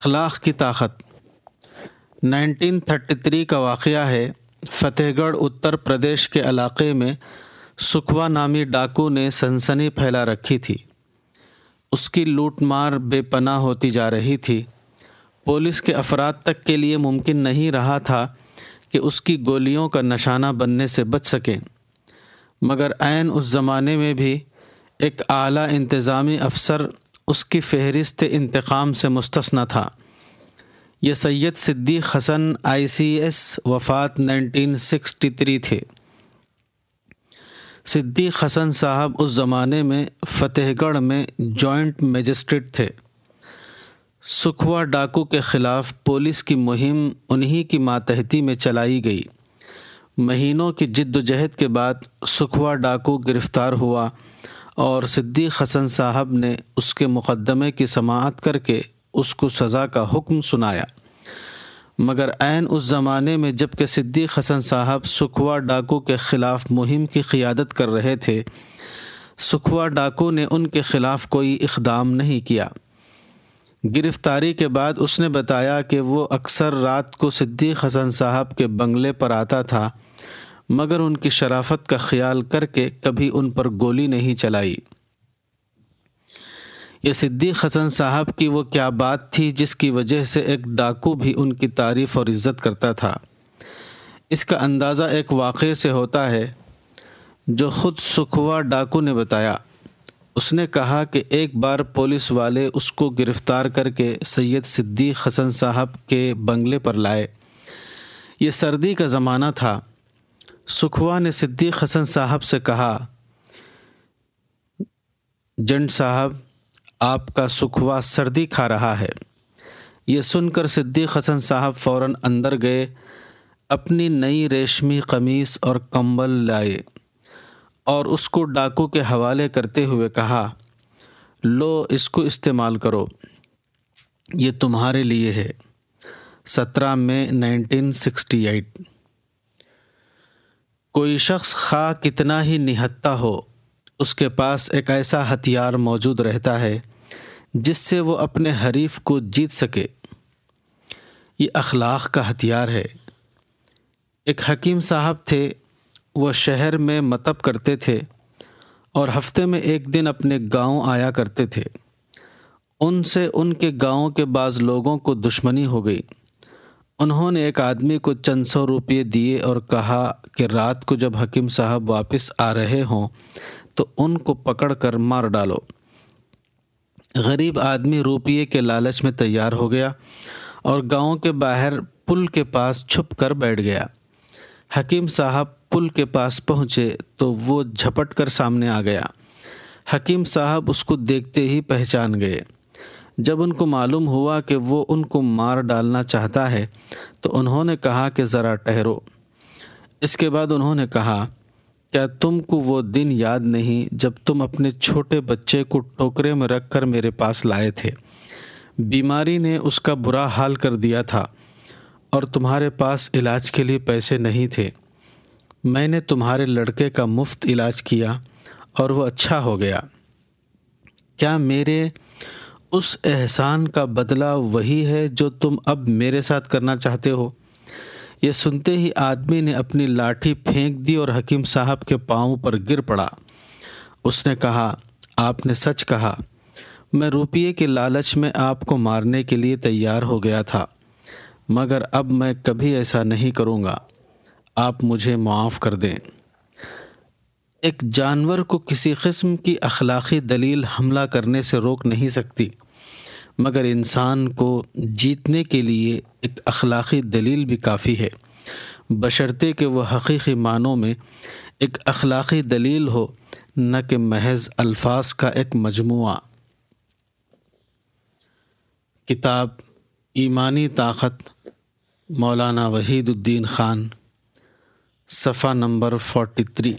اخلاق کی طاقت۔ نائنٹین تھرٹی تھری کا واقعہ ہے، فتح گڑھ، اتر پردیش کے علاقے میں سکھوا نامی ڈاکو نے سنسنی پھیلا رکھی تھی۔ اس کی لوٹ مار بے پناہ ہوتی جا رہی تھی۔ پولیس کے افراد تک کے لیے ممکن نہیں رہا تھا کہ اس کی گولیوں کا نشانہ بننے سے بچ سکیں۔ مگر عین اس زمانے میں بھی ایک اعلیٰ انتظامی افسر اس کی فہرست انتقام سے مستثنیٰ تھا۔ یہ Syed Siddiq Hasan I C S وفات نائنٹین سکسٹی تھری تھے۔ صدیق حسن صاحب اس زمانے میں فتح گڑھ میں جوائنٹ میجسٹریٹ تھے۔ سکھوا ڈاکو کے خلاف پولیس کی مہم انہی کی ماتحتی میں چلائی گئی۔ مہینوں کی جد و جہد کے بعد سکھوا ڈاکو گرفتار ہوا۔ اور صدیق حسن صاحب نے اس کے مقدمے کی سماعت کر کے اس کو سزا کا حکم سنایا۔ مگر عین اس زمانے میں جبکہ صدیق حسن صاحب سکھوا ڈاکو کے خلاف مہم کی قیادت کر رہے تھے، سکھوا ڈاکو نے ان کے خلاف کوئی اقدام نہیں کیا۔ گرفتاری کے بعد اس نے بتایا کہ وہ اکثر رات کو صدیق حسن صاحب کے بنگلے پر آتا تھا۔ مگر ان کی شرافت کا خیال کر کے کبھی ان پر گولی نہیں چلائی۔ یہ صدیق حسن صاحب کی وہ کیا بات تھی جس کی وجہ سے ایک ڈاکو بھی ان کی تعریف اور عزت کرتا تھا۔ اس کا اندازہ ایک واقعے سے ہوتا ہے، جو خود سکھوا ڈاکو نے بتایا۔ اس نے کہا کہ ایک بار پولیس والے اس کو گرفتار کر کے سید صدیق حسن صاحب کے بنگلے پر لائے۔ یہ سردی کا زمانہ تھا۔ سکھوا نے صدیق حسن صاحب سے کہا، جنٹ صاحب، آپ کا سکھوا سردی کھا رہا ہے۔ یہ سن کر صدیق حسن صاحب فوراً اندر گئے، اپنی نئی ریشمی قمیص اور کمبل لائے اور اس کو ڈاکو کے حوالے کرتے ہوئے کہا، لو، اس کو استعمال کرو۔ یہ تمہارے لیے ہے۔ سترہ میں نائنٹین سکسٹی ایٹ۔ کوئی شخص خواہ کتنا ہی نہتا ہو، اس کے پاس ایک ایسا ہتھیار موجود رہتا ہے جس سے وہ اپنے حریف کو جیت سکے۔ یہ اخلاق کا ہتھیار ہے۔ ایک حکیم صاحب تھے، وہ شہر میں متب کرتے تھے اور ہفتے میں ایک دن اپنے گاؤں آیا کرتے تھے۔ ان سے ان کے گاؤں کے بعض لوگوں کو دشمنی ہو گئی۔ انہوں نے ایک آدمی کو چند سو روپئے دیے اور کہا کہ رات کو جب حکیم صاحب واپس آ رہے ہوں تو ان کو پکڑ کر مار ڈالو۔ غریب آدمی روپیے کے لالچ میں تیار ہو گیا اور گاؤں کے باہر پل کے پاس چھپ کر بیٹھ گیا۔ حکیم صاحب پل کے پاس پہنچے تو وہ جھپٹ کر سامنے آ گیا۔ حکیم صاحب اس کو دیکھتے ہی پہچان گئے۔ جب ان کو معلوم ہوا کہ وہ ان کو مار ڈالنا چاہتا ہے، تو انہوں نے کہا کہ ذرا ٹھہرو اس کے بعد انہوں نے کہا، کیا تم کو وہ دن یاد نہیں جب تم اپنے چھوٹے بچے کو ٹوکرے میں رکھ کر میرے پاس لائے تھے؟ بیماری نے اس کا برا حال کر دیا تھا اور تمہارے پاس علاج کے لیے پیسے نہیں تھے۔ میں نے تمہارے لڑکے کا مفت علاج کیا اور وہ اچھا ہو گیا۔ کیا میرے اس احسان کا بدلہ وہی ہے جو تم اب میرے ساتھ کرنا چاہتے ہو۔ یہ سنتے ہی آدمی نے اپنی لاٹھی پھینک دی اور حکیم صاحب کے پاؤں پر گر پڑا۔ اس نے کہا، آپ نے سچ کہا، میں روپیے کے لالچ میں آپ کو مارنے کے لیے تیار ہو گیا تھا، مگر اب میں کبھی ایسا نہیں کروں گا۔ آپ مجھے معاف کر دیں۔ ایک جانور کو کسی قسم کی اخلاقی دلیل حملہ کرنے سے روک نہیں سکتی، مگر انسان کو جیتنے کے لیے ایک اخلاقی دلیل بھی کافی ہے۔ بشرطے کہ وہ حقیقی معنوں میں ایک اخلاقی دلیل ہو، نہ کہ محض الفاظ کا ایک مجموعہ۔ کتاب ایمانی طاقت، مولانا وحید الدین خان، صفحہ نمبر فورٹی تھری